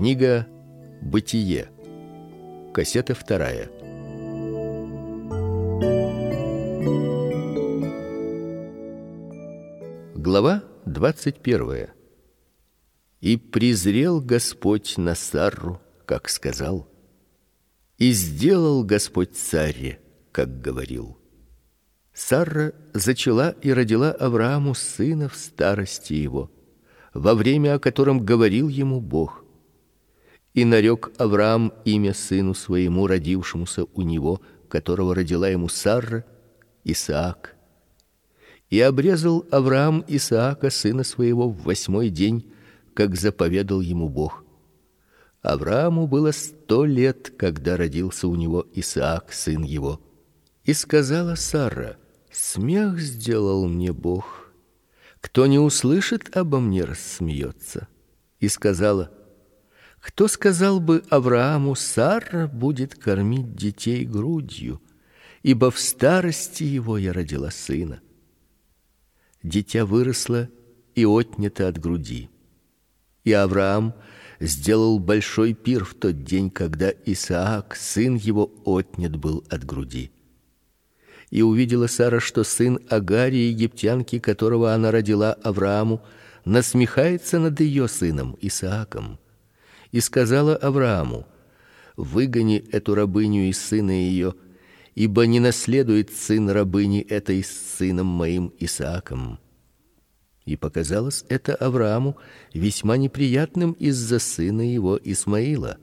Книга Бытие. Кассета вторая. Глава двадцать первая. И презрел Господь на Сарру, как сказал, и сделал Господь царе, как говорил. Сарра зачала и родила Аврааму сына в старости его, во время, о котором говорил ему Бог. И нарек Авраам имя сыну своему, родившемуся у него, которого родила ему Сарра, Исаак. И обрезал Авраам Исаака сына своего в восьмой день, как заповедал ему Бог. Аврааму было сто лет, когда родился у него Исаак сын его. И сказала Сара: Смех сделал мне Бог. Кто не услышит обо мне, рассмеется. И сказала: кто сказал бы Аврааму, Сара будет кормить детей грудью, ибо в старости его я родила сына. Дитя выросло и отнято от груди. И Авраам сделал большой пир в тот день, когда Исаак, сын его, отнят был от груди. И увидела Сара, что сын Агари египтянки, которого она родила Аврааму, насмехается над ее сыном Исааком и сказала Аврааму: выгони эту рабыню и сына ее, ибо не наследует сын рабыни этой с сыном моим Исааком. И показалось это Аврааму весьма неприятным из-за сына его Исмаила.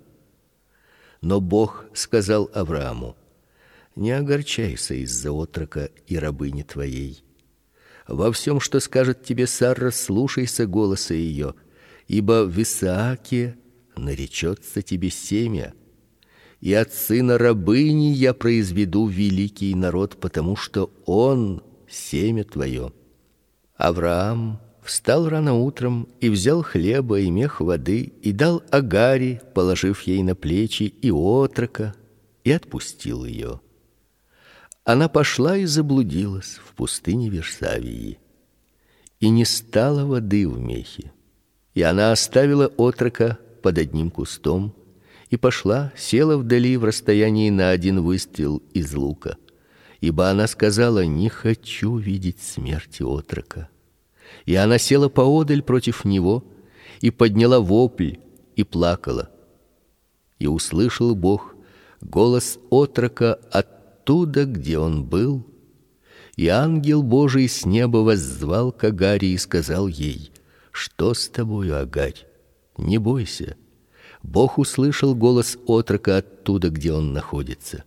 Но Бог сказал Аврааму: не огорчайся из-за отрока и рабыни твоей. Во всем, что скажет тебе Сара, слушайся голоса ее, ибо в Исааке наречется тебе семя, и от сына рабыни я произведу великий народ, потому что он семя твое. Авраам встал рано утром и взял хлеба и мех воды и дал Агаре, положив ей на плечи и отрока, и отпустил ее. Она пошла и заблудилась в пустыне Версавии. И не стало воды в мехе. И она оставила отрока под одним кустом и пошла, села вдали в расстоянии на один выстрел из лука, ибо она сказала: "Не хочу видеть смерти отрока". И она села поодаль против него и подняла вопль и плакала. И услышал Бог голос отрока оттуда, где он был, и ангел Божий с неба воззвал к Агаре и сказал ей: "Что с тобою, Агарь? Не бойся. Бог услышал голос отрока оттуда, где он находится.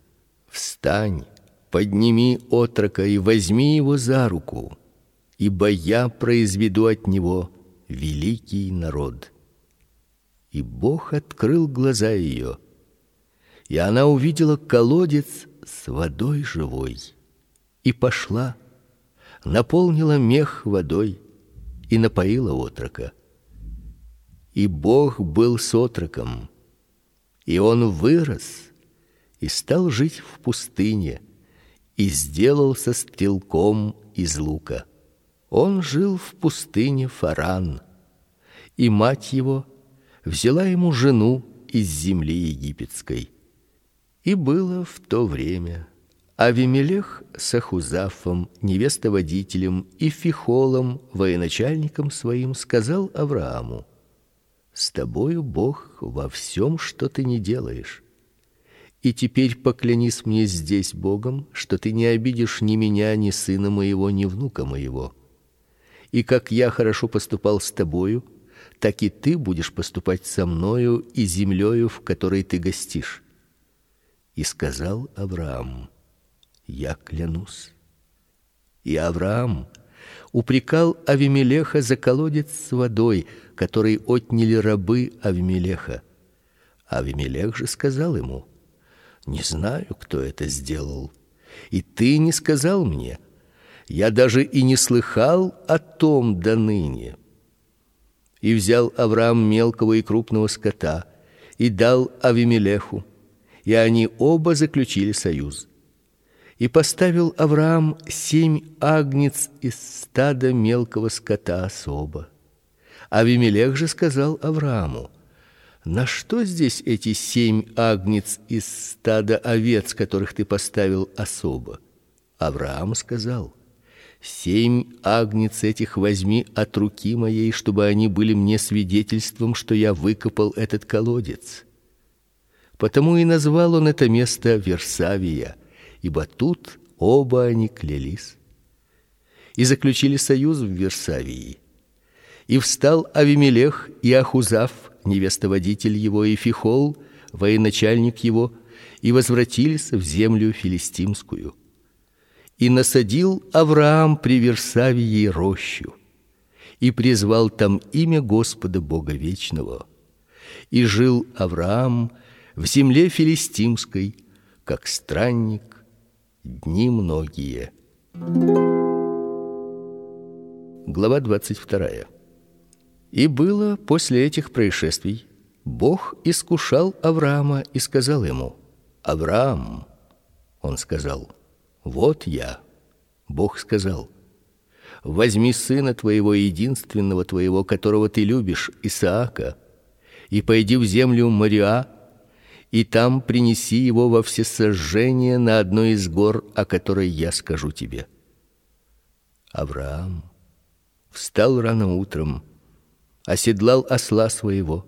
Встань, подними отрока и возьми его за руку, ибо я произведу от него великий народ. И Бог открыл глаза ее, и она увидела колодец с водой живой, и пошла, наполнила мех водой и напоила отрока. И Бог был с отроком, и он вырос и стал жить в пустыне и сделался стрелком из лука. Он жил в пустыне Фаран, и мать его взяла ему жену из земли египетской. И было в то время Авимелех с Ахузафом, невестоводителем и Фихолом, военачальником своим, сказал Аврааму: с тобою Бог во всем, что ты не делаешь. И теперь поклянись мне здесь Богом, что ты не обидишь ни меня, ни сына моего, ни внука моего. И как я хорошо поступал с тобою, так и ты будешь поступать со мною и землею, в которой ты гостишь. И сказал Авраам: Я клянусь. И Авраам упрекал Авимелеха за колодец с водой, который отняли рабы Авимелеха. Авимелех же сказал ему: "Не знаю, кто это сделал, и ты не сказал мне. Я даже и не слыхал о том до ныне". И взял Авраам мелкого и крупного скота и дал Авимелеху, и они оба заключили союз. И поставил Авраам семь агнец из стада мелкого скота особо. Авимелех же сказал Аврааму: На что здесь эти семь агнец из стада овец, которых ты поставил особо? Авраам сказал: Семь агнец этих возьми от руки моей, чтобы они были мне свидетельством, что я выкопал этот колодец. Потому и назвал он это место Версавия, ибо тут оба они клялись и заключили союз в Версавии. И встал Авимелех и Ахузав, невестоводитель его, и Фихол, военачальник его, и возвратились в землю филистимскую. И насадил Авраам при Версавии рощу, и призвал там имя Господа Бога вечного. И жил Авраам в земле филистимской, как странник дни многие. Глава 22. И было после этих происшествий Бог искушал Авраама и сказал ему: "Авраам". Он сказал: "Вот я". Бог сказал: "Возьми сына твоего единственного твоего, которого ты любишь, Исаака, и пойди в землю Мориа, и там принеси его во всесожжение на одной из гор, о которой я скажу тебе". Авраам встал рано утром, оседлал осла своего,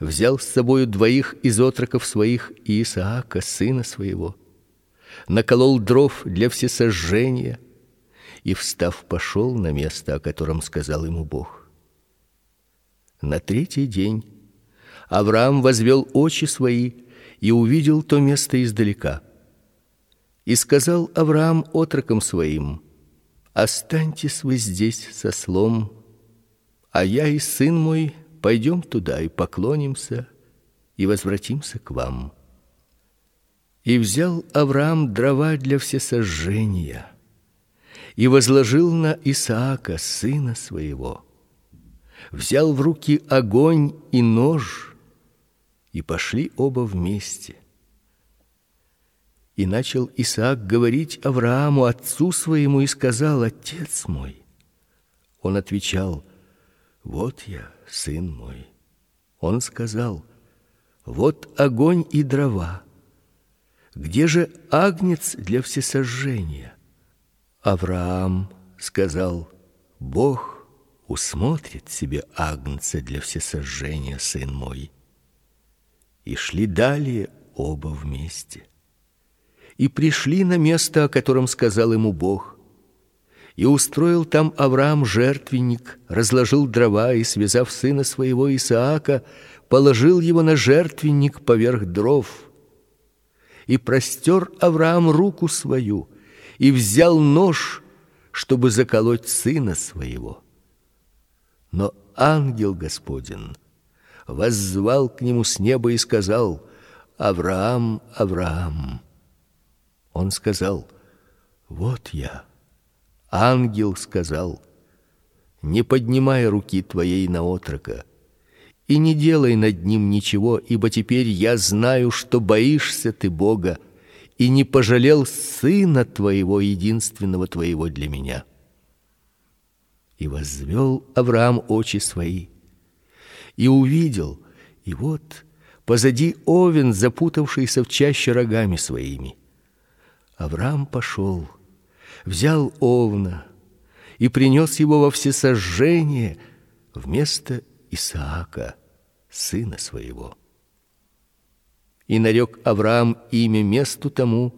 взял с собою двоих из отроков своих и Исаака сына своего, наколол дров для всесожжения и встав пошел на место, о котором сказал ему Бог. На третий день Авраам возвел очи свои и увидел то место издалека. И сказал Авраам отрокам своим: Останьтесь вы здесь со слом, а я и сын мой пойдем туда и поклонимся и возвратимся к вам. И взял Авраам дрова для всесожжения и возложил на Исаака сына своего. Взял в руки огонь и нож, и пошли оба вместе. И начал Исаак говорить Аврааму отцу своему и сказал: "Отец мой". Он отвечал: "Вот я, сын мой". Он сказал: "Вот огонь и дрова. Где же агнец для всесожжения?" Авраам сказал: "Бог усмотрит себе агнца для всесожжения, сын мой". И шли далее оба вместе и пришли на место, о котором сказал ему Бог. И устроил там Авраам жертвенник, разложил дрова и связав сына своего Исаака, положил его на жертвенник поверх дров. И простер Авраам руку свою и взял нож, чтобы заколоть сына своего. Но ангел Господин воззвал к нему с неба и сказал: Авраам, Авраам. Он сказал: "Вот я". Ангел сказал: "Не поднимай руки твоей на отрока и не делай над ним ничего, ибо теперь я знаю, что боишься ты Бога и не пожалел сына твоего единственного твоего для меня". И возвел Авраам очи свои и увидел, и вот позади овен, запутавшийся в чаще рогами своими. Авраам пошел, взял овна и принес его во всесожжение вместо Исаака, сына своего. И нарек Авраам имя месту тому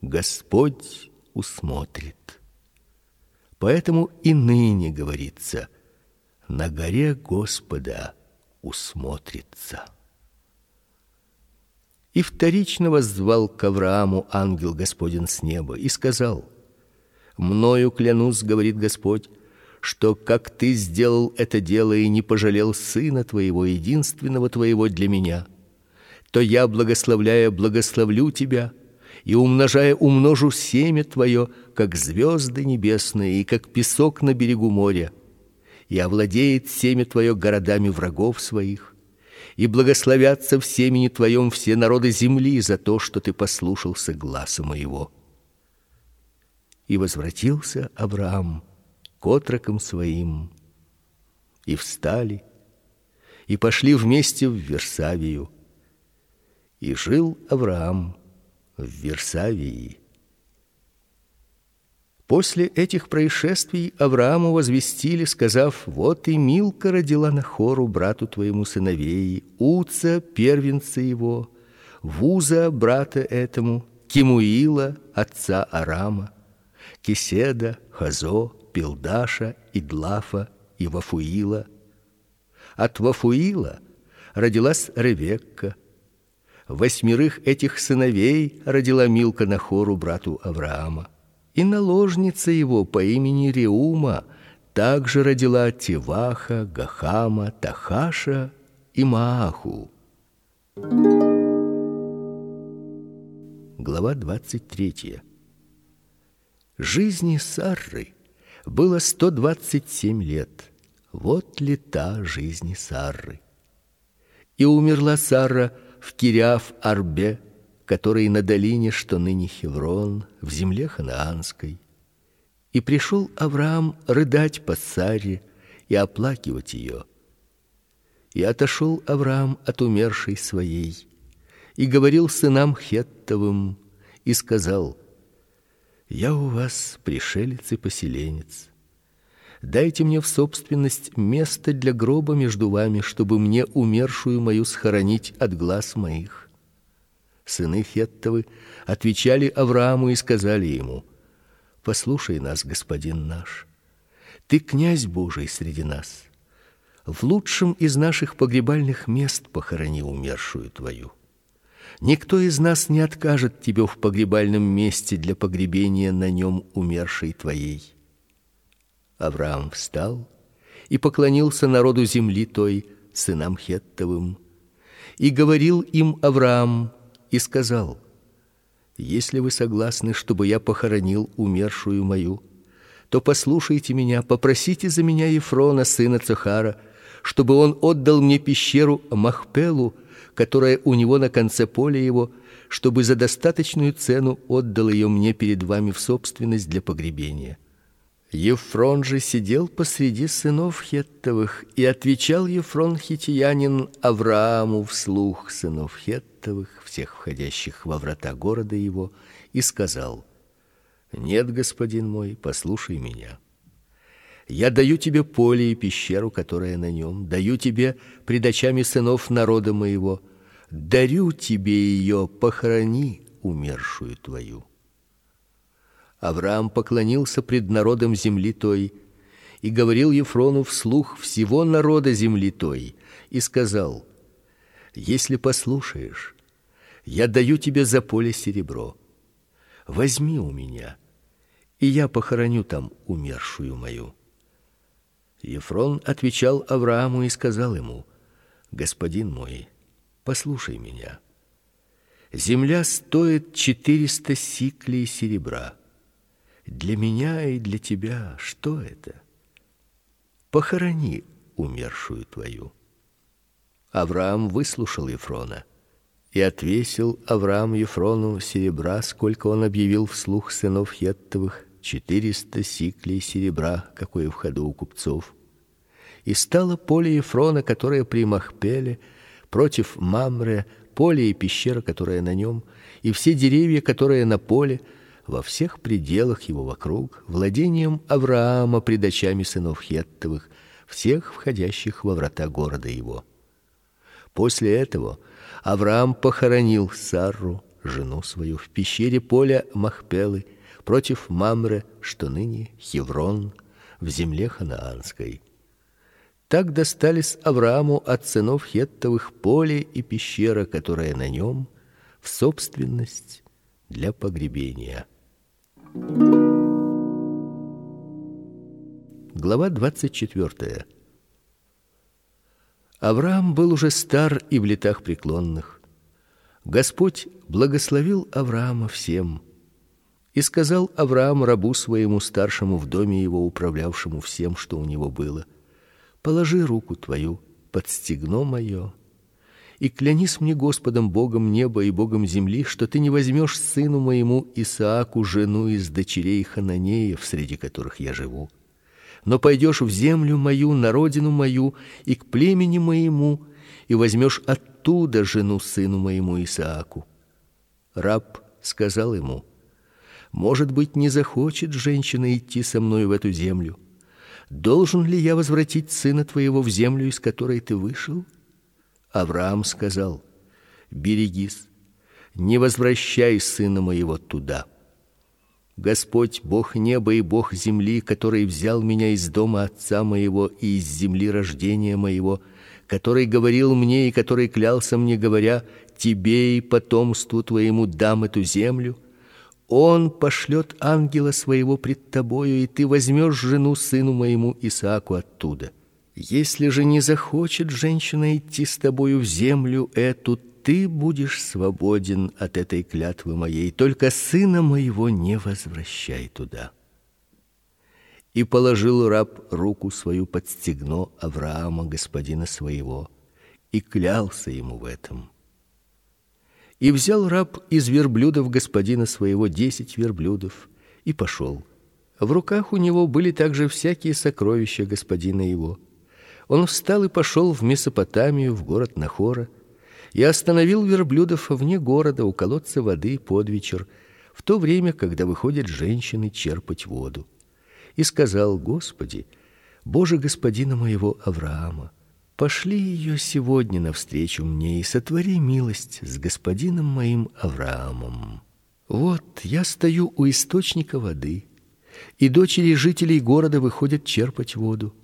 Господь усмотрит. Поэтому и ныне говорится: на горе Господа усмотрится. И вторично воззвал к Аврааму ангел Господин с неба и сказал: Мною клянусь, говорит Господь, что как ты сделал это дело и не пожалел сына твоего единственного твоего для меня, то я благословляя благословлю тебя и умножая умножу семя твое, как звезды небесные и как песок на берегу моря. И овладеет семя твое городами врагов своих и благословятся в семени твоем все народы земли за то, что ты послушался гласа моего. И возвратился Авраам к отрокам своим, и встали, и пошли вместе в Версавию. И жил Авраам в Версавии. После этих происшествий Аврааму возвестили, сказав: вот и Милка родила Нахору брату твоему сыновей, Уца первенца его, Вуза брата этому, Кимуила отца Арама, Киседа, Хазо, Пилдаша, Идлафа и Вафуила. От Вафуила родилась Ревекка. Восьмерых этих сыновей родила Милка Нахору брату Авраама и наложница его по имени Реума также родила Тиваха, Гахама, Тахаша и Мааху. Глава двадцать третья. Жизни Сарры было сто двадцать семь лет. Вот лета жизни Сарры. И умерла Сара в Кириаф-Арбе который на долине, что ныне Хеврон, в земле ханаанской. И пришел Авраам рыдать по Саре и оплакивать ее. И отошел Авраам от умершей своей и говорил сынам Хеттовым и сказал: Я у вас пришелец и поселенец. Дайте мне в собственность место для гроба между вами, чтобы мне умершую мою схоронить от глаз моих сыны Хеттовы, отвечали Аврааму и сказали ему: Послушай нас, господин наш. Ты князь Божий среди нас. В лучшем из наших погребальных мест похорони умершую твою. Никто из нас не откажет тебе в погребальном месте для погребения на нем умершей твоей. Авраам встал и поклонился народу земли той, сынам Хеттовым, и говорил им Авраам: и сказал: Если вы согласны, чтобы я похоронил умершую мою, то послушайте меня, попросите за меня Ефрона сына Цехара, чтобы он отдал мне пещеру Махпелу, которая у него на конце поля его, чтобы за достаточную цену отдал ее мне перед вами в собственность для погребения. Ефрон же сидел посреди сынов Хеттовых, и отвечал Ефрон хитиянин Аврааму вслух сынов Хеттовых, всех входящих во врата города его, и сказал: Нет, господин мой, послушай меня. Я даю тебе поле и пещеру, которая на нем, даю тебе пред очами сынов народа моего, дарю тебе ее, похорони умершую твою. Авраам поклонился пред народом земли той и говорил Ефрону вслух всего народа земли той и сказал: Если послушаешь, я даю тебе за поле серебро. Возьми у меня, и я похороню там умершую мою. Ефрон отвечал Аврааму и сказал ему: Господин мой, послушай меня. Земля стоит четыреста сиклей серебра для меня и для тебя что это? Похорони умершую твою. Авраам выслушал Ефрона и отвесил Авраам Ефрону серебра, сколько он объявил вслух сынов Хеттовых, четыреста сиклей серебра, какое в ходу у купцов. И стало поле Ефрона, которое при Махпеле, против Мамре, поле и пещера, которая на нем, и все деревья, которые на поле, во всех пределах его вокруг, владением Авраама пред очами сынов Хеттовых, всех входящих во врата города его. После этого Авраам похоронил Сарру, жену свою, в пещере поля Махпелы против Мамре, что ныне Хеврон, в земле ханаанской. Так достались Аврааму от сынов Хеттовых поле и пещера, которая на нем, в собственность для погребения. Глава двадцать четвертая. Авраам был уже стар и в летах преклонных. Господь благословил Авраама всем. И сказал Авраам рабу своему старшему в доме его, управлявшему всем, что у него было: "Положи руку твою под стегно мое и клянись мне Господом Богом неба и Богом земли, что ты не возьмешь сыну моему Исааку жену из дочерей хананеев, среди которых я живу. но пойдешь в землю мою, на родину мою и к племени моему, и возьмешь оттуда жену сыну моему Исааку. Раб сказал ему: Может быть, не захочет женщина идти со мной в эту землю? Должен ли я возвратить сына твоего в землю, из которой ты вышел? Авраам сказал: Берегись, не возвращай сына моего туда. Господь, Бог неба и Бог земли, который взял меня из дома отца моего и из земли рождения моего, который говорил мне и который клялся мне, говоря: тебе и потомству твоему дам эту землю, он пошлет ангела своего пред тобою, и ты возьмешь жену сыну моему Исааку оттуда. Если же не захочет женщина идти с тобою в землю эту, ты будешь свободен от этой клятвы моей, только сына моего не возвращай туда. И положил раб руку свою под стегно Авраама, господина своего, и клялся ему в этом. И взял раб из верблюдов господина своего десять верблюдов и пошел. В руках у него были также всякие сокровища господина его. Он встал и пошел в Месопотамию, в город Нахора, и остановил верблюдов вне города у колодца воды под вечер, в то время, когда выходят женщины черпать воду. И сказал: Господи, Боже господина моего Авраама, пошли ее сегодня навстречу мне и сотвори милость с господином моим Авраамом. Вот я стою у источника воды, и дочери жителей города выходят черпать воду.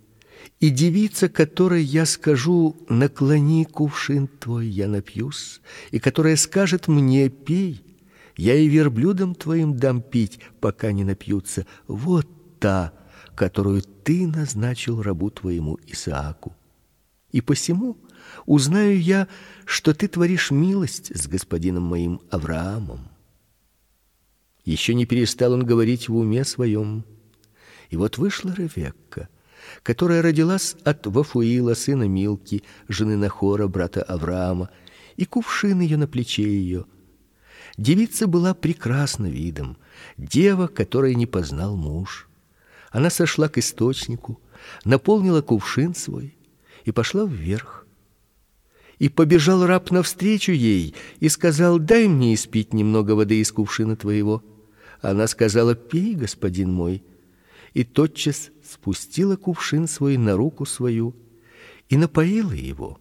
И девица, которой я скажу: "Наклони кувшин твой, я напьюсь", и которая скажет мне: "Пей", я и верблюдам твоим дам пить, пока не напьются. Вот та, которую ты назначил рабу твоему Исааку. И посему узнаю я, что ты творишь милость с господином моим Авраамом. Еще не перестал он говорить в уме своем. И вот вышла Ревекка, которая родилась от Вафуила, сына Милки, жены Нахора, брата Авраама, и кувшин ее на плече ее. Девица была прекрасна видом, дева, которой не познал муж. Она сошла к источнику, наполнила кувшин свой и пошла вверх. И побежал раб навстречу ей и сказал: "Дай мне испить немного воды из кувшина твоего". Она сказала: "Пей, господин мой" и тотчас спустила кувшин свой на руку свою и напоила его.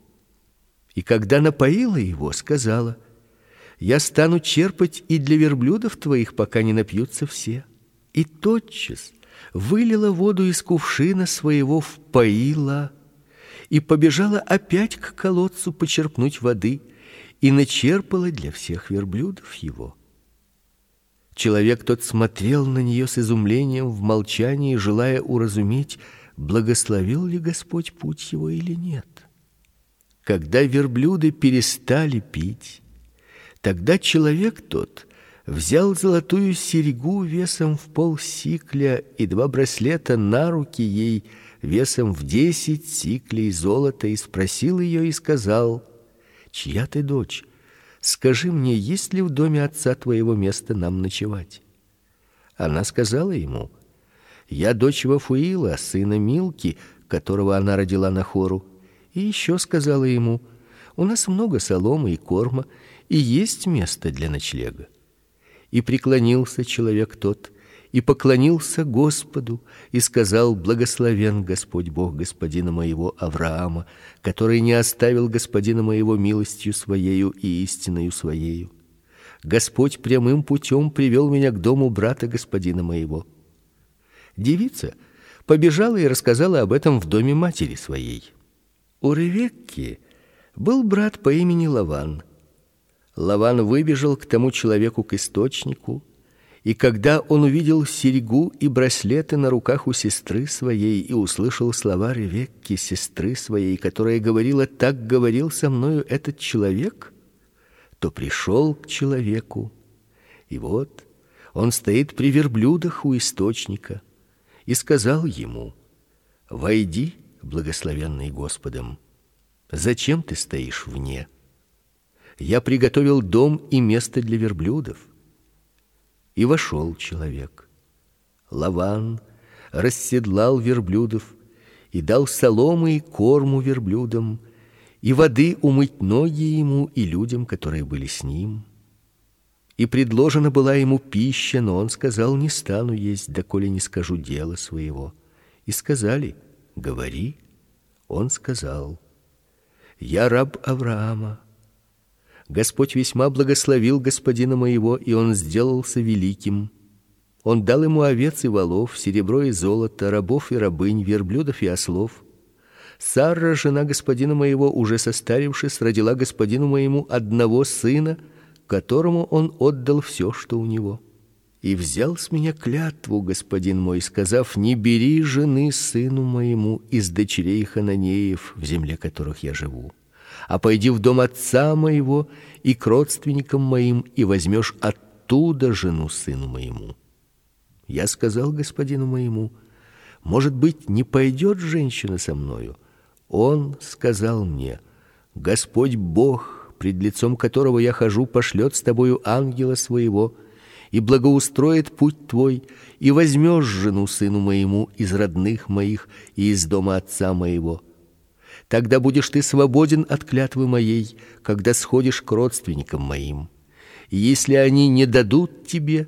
И когда напоила его, сказала: Я стану черпать и для верблюдов твоих, пока не напьются все. И тотчас вылила воду из кувшина своего в поила и побежала опять к колодцу почерпнуть воды и начерпала для всех верблюдов его. Человек тот смотрел на нее с изумлением в молчании, желая уразуметь, благословил ли Господь путь его или нет. Когда верблюды перестали пить, тогда человек тот взял золотую серьгу весом в пол сикля и два браслета на руки ей весом в десять сиклей золота и спросил ее и сказал: "Чья ты дочь?" Скажи мне, есть ли в доме отца твоего место нам ночевать? Она сказала ему: Я дочь Вафуила, сына Милки, которого она родила на хору. И еще сказала ему: У нас много соломы и корма, и есть место для ночлега. И преклонился человек тот и поклонился Господу и сказал: Благословен Господь Бог господина моего Авраама, который не оставил господина моего милостью своею и истиною своею. Господь прямым путем привел меня к дому брата господина моего. Девица побежала и рассказала об этом в доме матери своей. У Ревекки был брат по имени Лаван. Лаван выбежал к тому человеку к источнику и когда он увидел серьгу и браслеты на руках у сестры своей и услышал слова Ревекки, сестры своей, которая говорила: "Так говорил со мною этот человек", то пришел к человеку. И вот он стоит при верблюдах у источника и сказал ему: "Войди, благословенный Господом. Зачем ты стоишь вне? Я приготовил дом и место для верблюдов". И вошел человек. Лаван расседлал верблюдов и дал соломы и корму верблюдам, и воды умыть ноги ему и людям, которые были с ним. И предложена была ему пища, но он сказал: "Не стану есть, доколе не скажу дело своего". И сказали: "Говори". Он сказал: "Я раб Авраама. Господь весьма благословил господина моего, и он сделался великим. Он дал ему овец и волов, серебро и золото, рабов и рабынь, верблюдов и ослов. Сара, жена господина моего, уже состарившись, родила господину моему одного сына, которому он отдал все, что у него. И взял с меня клятву господин мой, сказав: не бери жены сыну моему из дочерей хананеев, в земле которых я живу, а пойди в дом отца моего и к родственникам моим и возьмешь оттуда жену сыну моему. Я сказал господину моему: может быть, не пойдет женщина со мною? Он сказал мне: Господь Бог, пред лицом которого я хожу, пошлет с тобою ангела своего и благоустроит путь твой, и возьмешь жену сыну моему из родных моих и из дома отца моего. Тогда будешь ты свободен от клятвы моей, когда сходишь к родственникам моим. И если они не дадут тебе,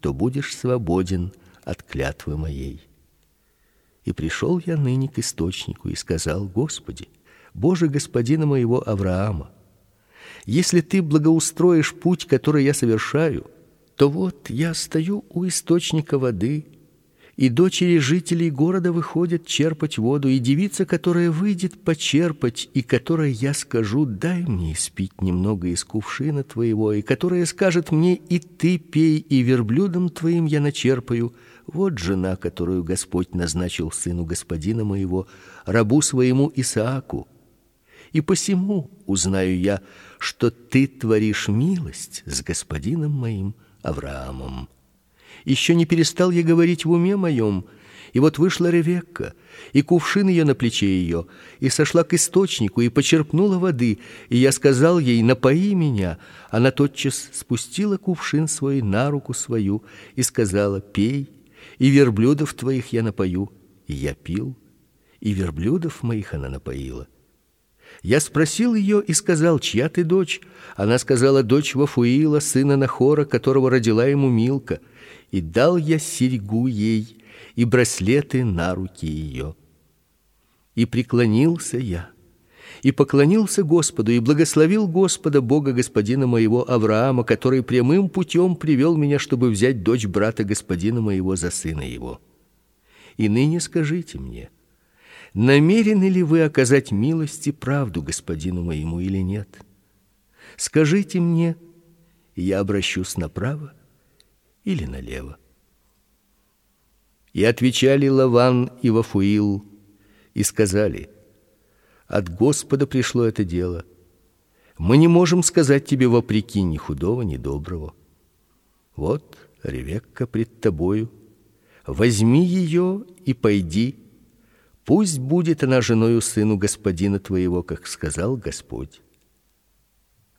то будешь свободен от клятвы моей. И пришел я ныне к источнику и сказал: Господи, Боже господина моего Авраама, если ты благоустроишь путь, который я совершаю, то вот я стою у источника воды, и дочери жителей города выходят черпать воду, и девица, которая выйдет почерпать, и которой я скажу: "Дай мне испить немного из кувшина твоего", и которая скажет мне: "И ты пей, и верблюдом твоим я начерпаю", вот жена, которую Господь назначил сыну господина моего, рабу своему Исааку. И посему узнаю я, что ты творишь милость с господином моим Авраамом. Еще не перестал я говорить в уме моем, и вот вышла Ревекка, и кувшин ее на плече ее, и сошла к источнику и почерпнула воды, и я сказал ей: "Напои меня". Она тотчас спустила кувшин свой на руку свою и сказала: "Пей" и верблюдов твоих я напою. И я пил, и верблюдов моих она напоила. Я спросил ее и сказал: "Чья ты дочь?" Она сказала: "Дочь Вафуила, сына Нахора, которого родила ему Милка". И дал я серьгу ей и браслеты на руки ее. И преклонился я и поклонился Господу и благословил Господа Бога господина моего Авраама, который прямым путем привел меня, чтобы взять дочь брата господина моего за сына его. И ныне скажите мне, намерены ли вы оказать милость и правду господину моему или нет? Скажите мне, я обращусь направо или налево. И отвечали Лаван и Вафуил и сказали: от Господа пришло это дело. Мы не можем сказать тебе вопреки ни худого, ни доброго. Вот Ревекка пред тобою. Возьми ее и пойди. Пусть будет она женою сыну господина твоего, как сказал Господь.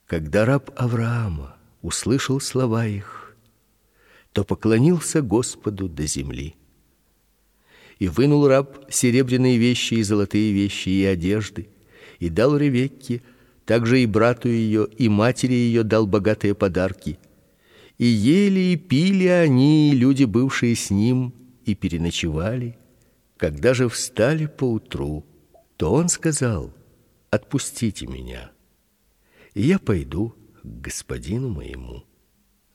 Когда раб Авраама услышал слова их, то поклонился Господу до земли. И вынул раб серебряные вещи и золотые вещи и одежды, и дал Ревекке, также и брату ее, и матери ее дал богатые подарки. И ели и пили они, люди, бывшие с ним, и переночевали. Когда же встали поутру, то он сказал: "Отпустите меня, я пойду к господину моему".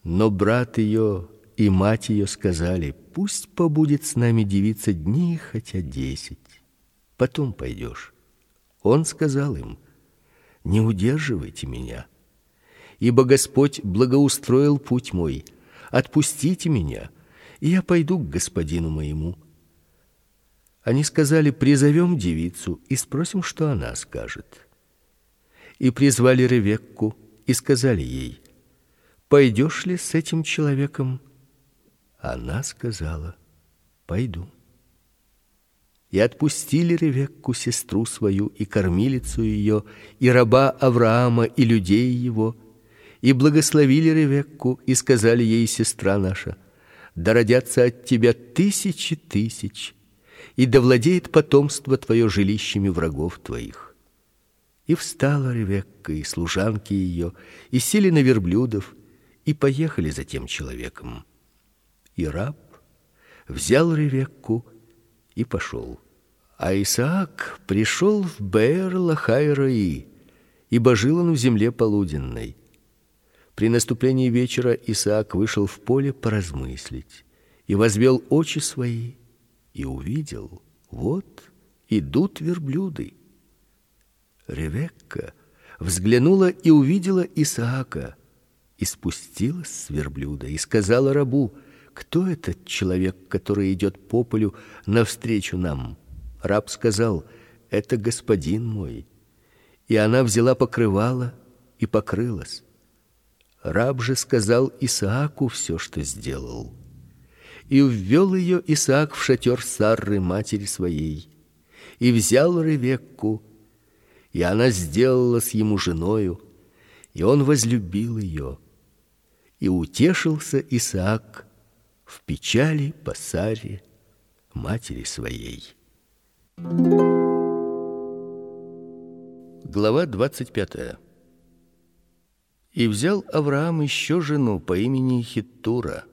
Но брат ее и мать ее сказали: "Пусть побудет с нами девица дни хотя десять, потом пойдешь". Он сказал им: "Не удерживайте меня, ибо Господь благоустроил путь мой. Отпустите меня, и я пойду к господину моему". Они сказали: "Призовем девицу и спросим, что она скажет". И призвали Ревекку и сказали ей: "Пойдешь ли с этим человеком?" Она сказала: "Пойду". И отпустили Ревекку сестру свою и кормилицу ее, и раба Авраама и людей его, и благословили Ревекку и сказали ей: "Сестра наша, да родятся от тебя тысячи тысяч, и да владеет потомство твое жилищами врагов твоих. И встала Ревекка и служанки ее, и сели на верблюдов, и поехали за тем человеком. И раб взял Ревекку и пошел. А Исаак пришел в Беэр-Лахай-Раи, ибо жил он в земле полуденной. При наступлении вечера Исаак вышел в поле поразмыслить и возвел очи свои и увидел: вот идут верблюды. Ревекка взглянула и увидела Исаака, и спустилась с верблюда и сказала рабу: "Кто этот человек, который идет по полю навстречу нам?" Раб сказал: "Это господин мой". И она взяла покрывало и покрылась. Раб же сказал Исааку все, что сделал. И ввел ее Исаак в шатер Сарры матери своей, и взял Ревекку, и она сделалась ему женою, и он возлюбил ее. И утешился Исаак в печали по Саре матери своей. Глава двадцать пятая. И взял Авраам еще жену по имени Хиттура.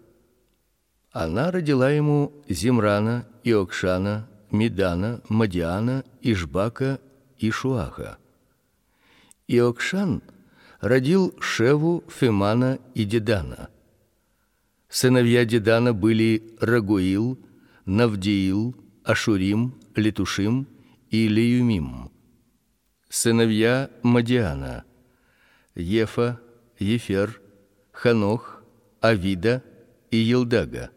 Она родила ему Зимрана, Иокшана, Медана, Мадиана, Ишбака и Шуаха. Иокшан родил Шеву, Фемана и Дедана. Сыновья Дедана были Рагуил, Навдиил, Ашурим, Летушим и Леюмим. Сыновья Мадиана: Ефа, Ефер, Ханох, Авида и Елдага.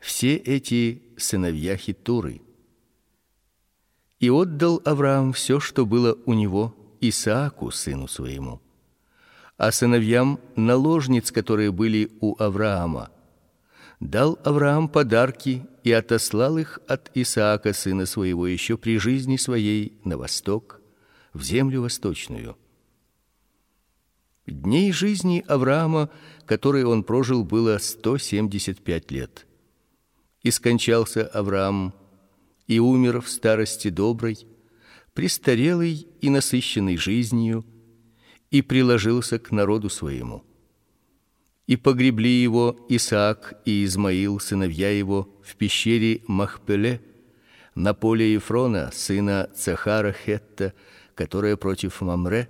Все эти сыновья Хитуры. И отдал Авраам все, что было у него, Исааку сыну своему, а сыновьям наложниц, которые были у Авраама, дал Авраам подарки и отослал их от Исаака сына своего еще при жизни своей на восток, в землю восточную. Дней жизни Авраама, которые он прожил, было сто семьдесят пять лет. И скончался Авраам и умер в старости доброй, престарелый и насыщенный жизнью, и приложился к народу своему. И погребли его Исаак и Измаил, сыновья его, в пещере Махпеле, на поле Ефрона, сына Цахара Хетта, которое против Мамре,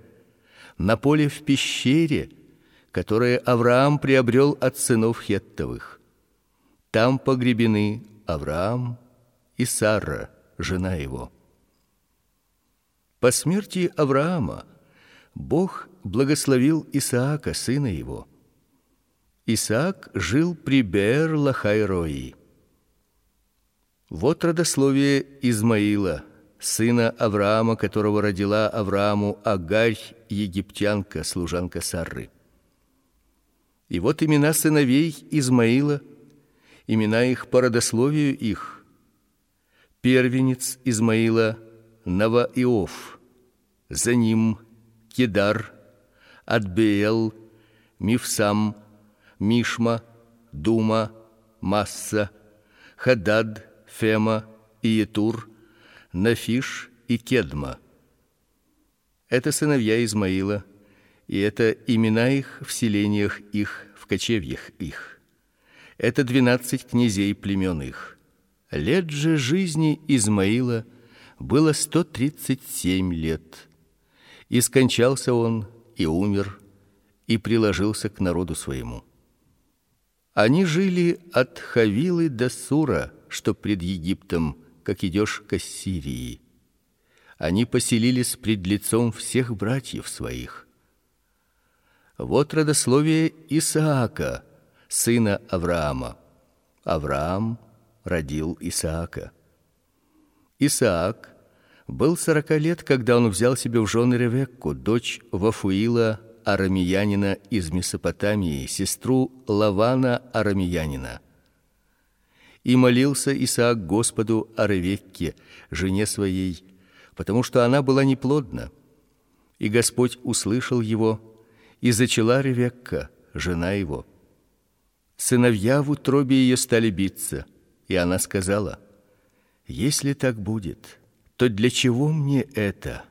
на поле в пещере, которое Авраам приобрел от сынов Хеттовых. Там погребены Авраам и Сара, жена его. По смерти Авраама Бог благословил Исаака, сына его. Исаак жил при Бер-Лахайрои. Вот родословие Измаила, сына Авраама, которого родила Аврааму Агарь, египтянка, служанка Сарры. И вот имена сыновей Измаила, имена их по родословию их. Первенец Измаила Наваиов, за ним Кедар, Адбеел, Мифсам, Мишма, Дума, Масса, Хадад, Фема и Етур, Нафиш и Кедма. Это сыновья Измаила, и это имена их в селениях их, в кочевьях их. Это двенадцать князей племен их. Лет же жизни Измаила было сто тридцать семь лет. И скончался он и умер, и приложился к народу своему. Они жили от Хавилы до Сура, что пред Египтом, как идешь к Ассирии. Они поселились пред лицом всех братьев своих. Вот родословие Исаака, сына Авраама. Авраам родил Исаака. Исаак был сорока лет, когда он взял себе в жены Ревекку, дочь Вафуила арамеянина из Месопотамии, сестру Лавана арамеянина и молился Исаак Господу о Ревекке, жене своей, потому что она была неплодна. И Господь услышал его, и зачала Ревекка, жена его. Сыновья в утробе ее стали биться, и она сказала: если так будет, то для чего мне это?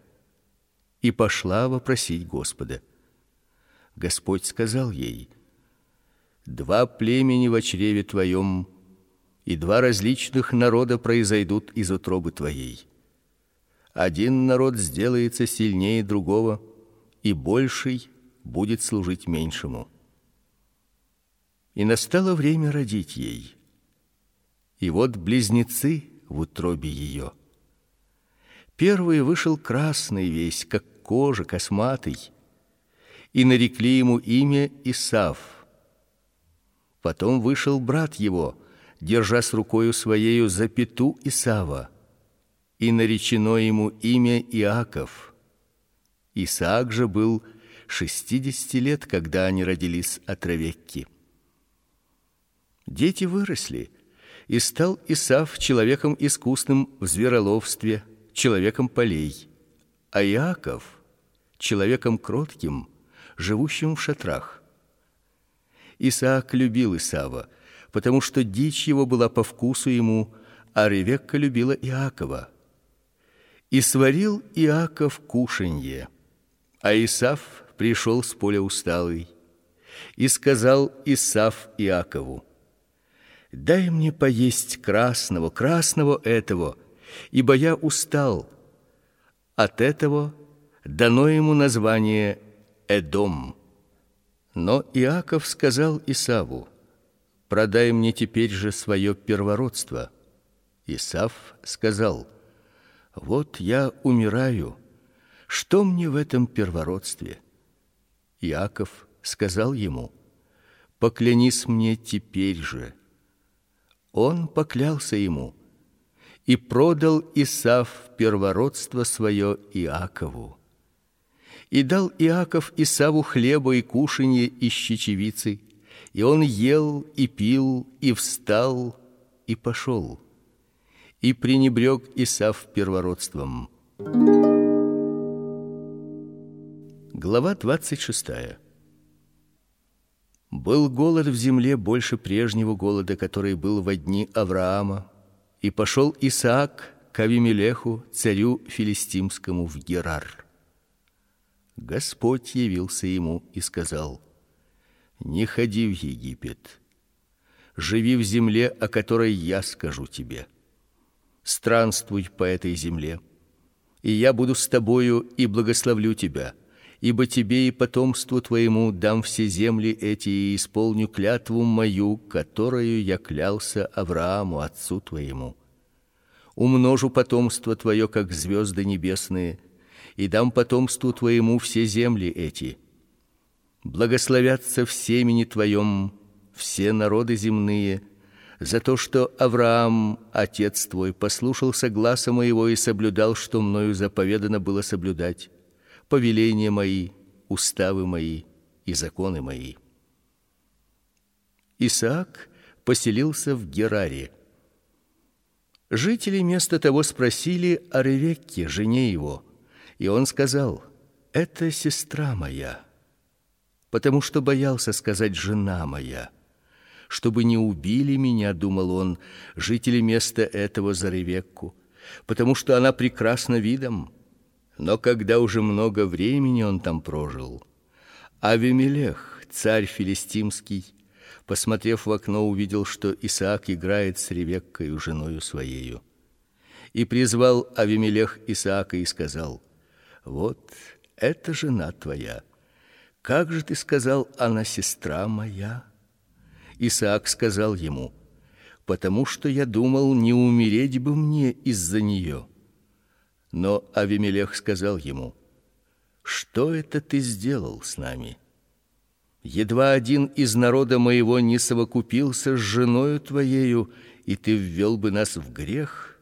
И пошла вопросить Господа. Господь сказал ей: Два племени в чреве твоем, и два различных народа произойдут из утробы твоей. Один народ сделается сильнее другого, и больший будет служить меньшему. И настало время родить ей. И вот близнецы в утробе ее. Первый вышел красный весь, как кожа, косматый, и нарекли ему имя Исав. Потом вышел брат его, держа с рукою своею за пяту Исава, и наречено ему имя Иаков. Исаак же был шестидесяти лет, когда они родились от Ревекки. Дети выросли, и стал Исав человеком искусным в звероловстве, человеком полей, а Иаков человеком кротким, живущим в шатрах. Исаак любил Исава, потому что дичь его была по вкусу ему, а Ревекка любила Иакова. И сварил Иаков кушанье, а Исав пришел с поля усталый. И сказал Исав Иакову: Дай мне поесть красного, красного этого, ибо я устал. От этого дано ему название Эдом. Но Иаков сказал Исаву: Продай мне теперь же свое первородство. Исав сказал: Вот я умираю. Что мне в этом первородстве? Иаков сказал ему: Поклянись мне теперь же он поклялся ему и продал Исав первородство свое Иакову. И дал Иаков Исаву хлеба и кушанье из чечевицы, и он ел и пил и встал и пошел. И пренебрег Исав первородством. Глава двадцать шестая. Был голод в земле больше прежнего голода, который был в дни Авраама, и пошел Исаак к Авимелеху, царю филистимскому в Герар. Господь явился ему и сказал: Не ходи в Египет. Живи в земле, о которой я скажу тебе. Странствуй по этой земле, и я буду с тобою и благословлю тебя ибо тебе и потомству твоему дам все земли эти и исполню клятву мою, которую я клялся Аврааму отцу твоему. Умножу потомство твое, как звезды небесные, и дам потомству твоему все земли эти. Благословятся в семени твоем все народы земные, за то, что Авраам, отец твой, послушался гласа моего и соблюдал, что мною заповедано было соблюдать повеления мои, уставы мои и законы мои. Исаак поселился в Гераре. Жители места того спросили о Ревекке, жене его, и он сказал: "Это сестра моя", потому что боялся сказать жена моя, чтобы не убили меня, думал он, жители места этого за Ревекку, потому что она прекрасна видом но когда уже много времени он там прожил, Авимелех, царь филистимский, посмотрев в окно, увидел, что Исаак играет с Ревеккой, женою своей. И призвал Авимелех Исаака и сказал: Вот это жена твоя. Как же ты сказал, она сестра моя? Исаак сказал ему: Потому что я думал, не умереть бы мне из-за нее. Но Авимелех сказал ему: Что это ты сделал с нами? Едва один из народа моего не совокупился с женою твоею, и ты ввел бы нас в грех.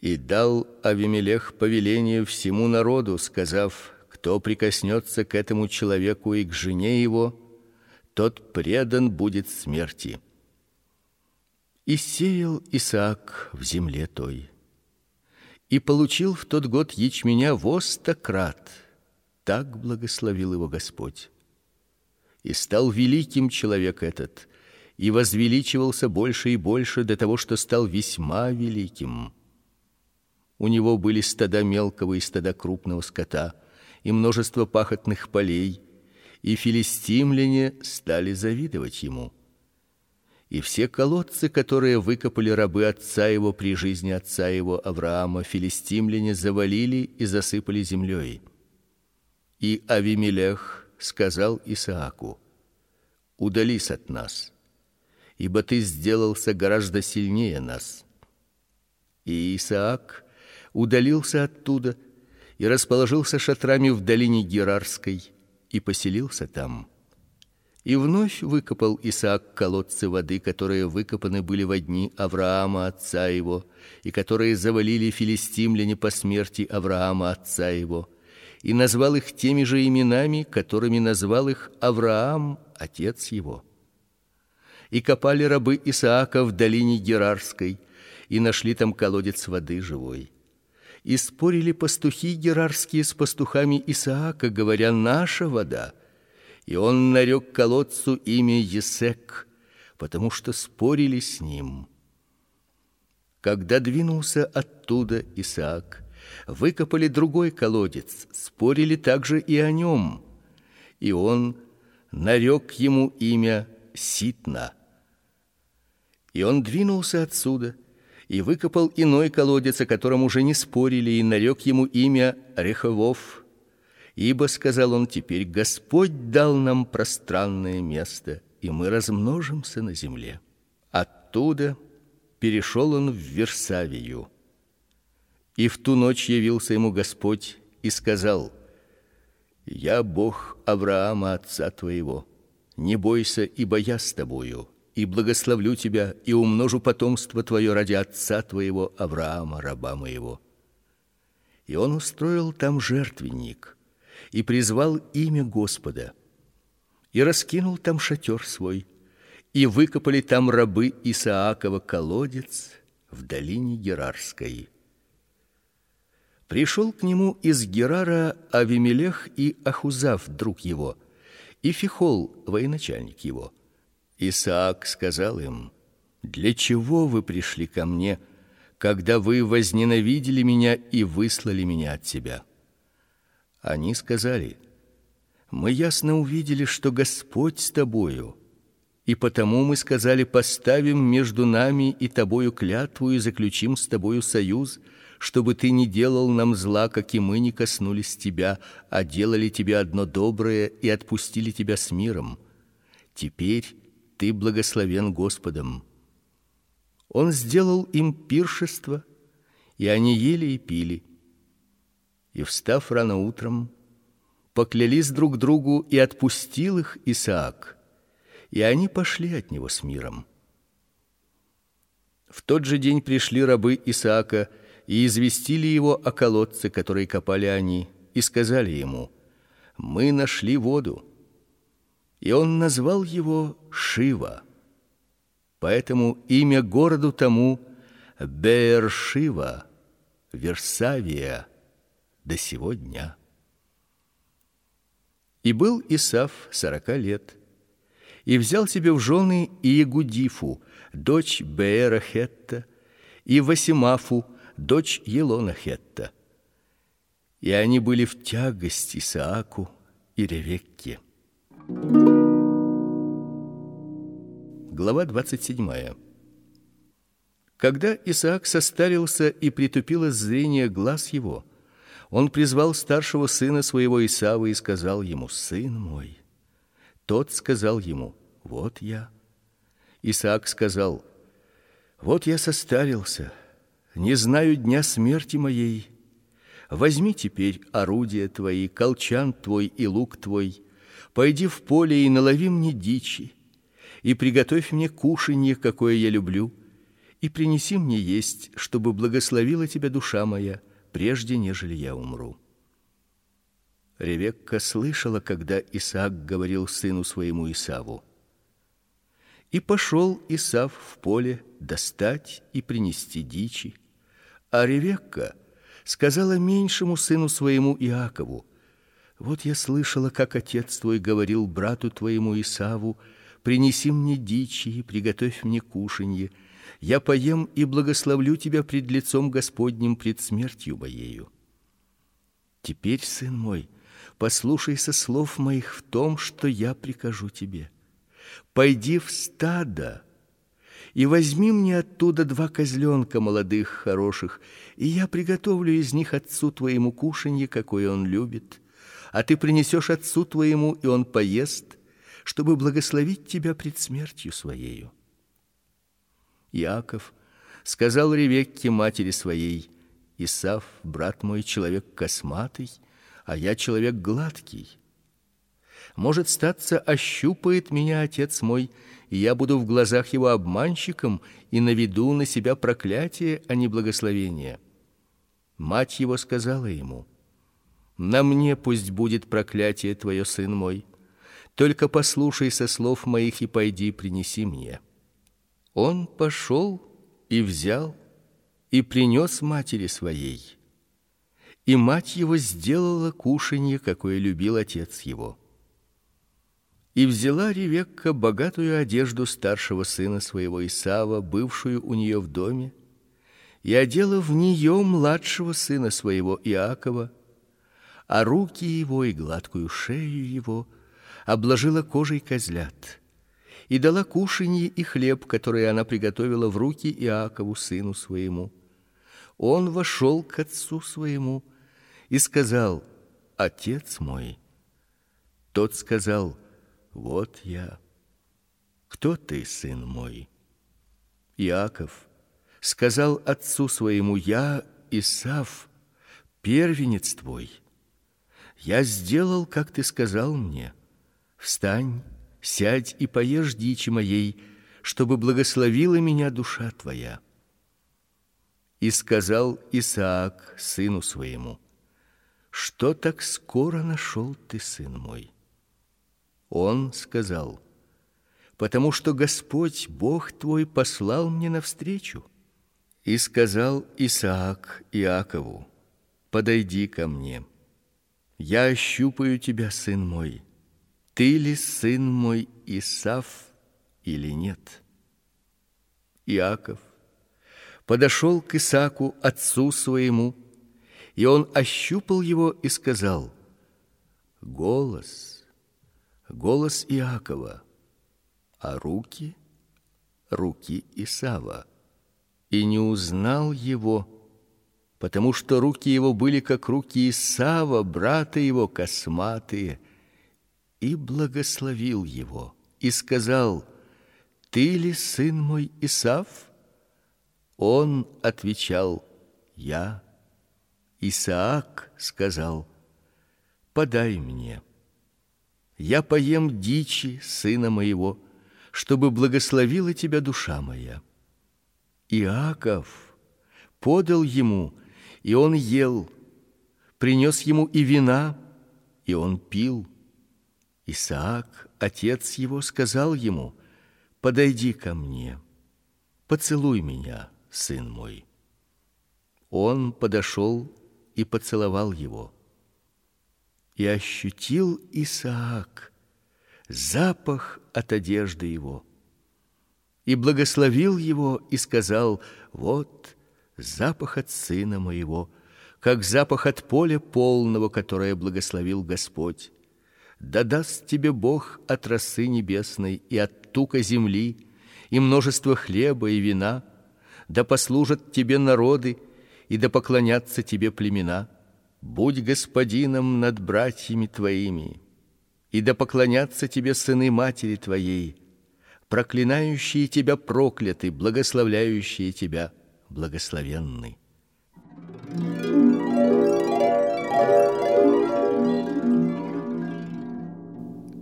И дал Авимелех повеление всему народу, сказав: кто прикоснется к этому человеку и к жене его, тот предан будет смерти. И сеял Исаак в земле той и получил в тот год ячменя во стократ. Так благословил его Господь. И стал великим человек этот, и возвеличивался больше и больше до того, что стал весьма великим. У него были стада мелкого и стада крупного скота, и множество пахотных полей, и филистимляне стали завидовать ему. И все колодцы, которые выкопали рабы отца его при жизни отца его Авраама, филистимляне завалили и засыпали землей. И Авимелех сказал Исааку: Удались от нас, ибо ты сделался гораздо сильнее нас. И Исаак удалился оттуда и расположился шатрами в долине Герарской и поселился там. И вновь выкопал Исаак колодцы воды, которые выкопаны были во дни Авраама отца его, и которые завалили филистимляне по смерти Авраама отца его, и назвал их теми же именами, которыми назвал их Авраам отец его. И копали рабы Исаака в долине Герарской, и нашли там колодец воды живой. И спорили пастухи герарские с пастухами Исаака, говоря: "Наша вода". И он нарек колодцу имя Есек, потому что спорили с ним. Когда двинулся оттуда Исаак, выкопали другой колодец, спорили также и о нем. И он нарек ему имя Ситна. И он двинулся отсюда и выкопал иной колодец, о котором уже не спорили, и нарек ему имя Реховов. Ибо сказал он: теперь Господь дал нам пространное место, и мы размножимся на земле. Оттуда перешел он в Версавию. И в ту ночь явился ему Господь и сказал: Я Бог Авраама отца твоего. Не бойся, ибо я с тобою и благословлю тебя и умножу потомство твое ради отца твоего Авраама, раба моего. И он устроил там жертвенник и призвал имя Господа. И раскинул там шатер свой, и выкопали там рабы Исаакова колодец в долине Герарской. Пришел к нему из Герара Авимелех и Ахузав, друг его, и Фихол, военачальник его. Исаак сказал им: "Для чего вы пришли ко мне, когда вы возненавидели меня и выслали меня от себя?" Они сказали: "Мы ясно увидели, что Господь с тобою, и потому мы сказали: поставим между нами и тобою клятву и заключим с тобою союз, чтобы ты не делал нам зла, как и мы не коснулись тебя, а делали тебе одно доброе и отпустили тебя с миром. Теперь ты благословен Господом. Он сделал им пиршество, и они ели и пили. И встав рано утром, поклялись друг другу, и отпустил их Исаак, и они пошли от него с миром. В тот же день пришли рабы Исаака и известили его о колодце, который копали они, и сказали ему: Мы нашли воду и он назвал его Шива. Поэтому имя городу тому Бершива, Версавия до сего дня. И был Исав сорока лет, и взял себе в жены Иегудифу, дочь Беера Хетта, и Васимафу, дочь Елона Хетта. И они были в тягость Исааку и Ревекке. Глава 27. Когда Исаак состарился и притупило зрение глаз его, он призвал старшего сына своего Исава и сказал ему: "Сын мой". Тот сказал ему: "Вот я". Исаак сказал: "Вот я состарился, не знаю дня смерти моей. Возьми теперь орудия твои, колчан твой и лук твой, Пойди в поле и налови мне дичи, и приготовь мне кушанье, какое я люблю, и принеси мне есть, чтобы благословила тебя душа моя, прежде нежели я умру. Ревекка слышала, когда Исаак говорил сыну своему Исаву. И пошел Исав в поле достать и принести дичи, а Ревекка сказала меньшему сыну своему Иакову: вот я слышала, как отец твой говорил брату твоему Исаву: принеси мне дичи и приготовь мне кушанье. Я поем и благословлю тебя пред лицом Господним пред смертью моею. Теперь, сын мой, послушайся слов моих в том, что я прикажу тебе. Пойди в стадо и возьми мне оттуда два козленка молодых, хороших, и я приготовлю из них отцу твоему кушанье, какое он любит, а ты принесешь отцу твоему, и он поест, чтобы благословить тебя пред смертью своею. Иаков сказал Ревекке матери своей: Исав, брат мой, человек косматый, а я человек гладкий. Может статься, ощупает меня отец мой, и я буду в глазах его обманщиком и наведу на себя проклятие, а не благословение. Мать его сказала ему: На мне пусть будет проклятие твое, сын мой. Только послушайся слов моих и пойди принеси мне. Он пошел и взял и принес матери своей. И мать его сделала кушанье, какое любил отец его. И взяла Ревекка богатую одежду старшего сына своего Исава, бывшую у нее в доме, и одела в нее младшего сына своего Иакова, а руки его и гладкую шею его обложила кожей козлят, и дала кушанье и хлеб, который она приготовила в руки Иакову сыну своему. Он вошел к отцу своему и сказал: "Отец мой". Тот сказал: вот я. Кто ты, сын мой? Иаков сказал отцу своему: Я Исав, первенец твой. Я сделал, как ты сказал мне. Встань, сядь и поешь дичи моей, чтобы благословила меня душа твоя. И сказал Исаак сыну своему: Что так скоро нашел ты, сын мой? Он сказал: "Потому что Господь Бог твой послал мне навстречу". И сказал Исаак Иакову: "Подойди ко мне. Я ощупаю тебя, сын мой. Ты ли сын мой Исав или нет?" Иаков подошел к Исааку отцу своему, и он ощупал его и сказал: "Голос голос Иакова, а руки руки Исава. И не узнал его, потому что руки его были как руки Исава, брата его, косматые, и благословил его и сказал: Ты ли сын мой Исав? Он отвечал: Я. Исаак сказал: Подай мне я поем дичи сына моего, чтобы благословила тебя душа моя. Иаков подал ему, и он ел, принес ему и вина, и он пил. Исаак, отец его, сказал ему: "Подойди ко мне, поцелуй меня, сын мой". Он подошел и поцеловал его и ощутил Исаак запах от одежды его. И благословил его и сказал: вот запах от сына моего, как запах от поля полного, которое благословил Господь. Да даст тебе Бог от росы небесной и от тука земли, и множество хлеба и вина, да послужат тебе народы и да поклонятся тебе племена будь господином над братьями твоими, и да поклонятся тебе сыны матери твоей, проклинающие тебя прокляты, благословляющие тебя благословенны.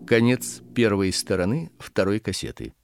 Конец первой стороны второй кассеты.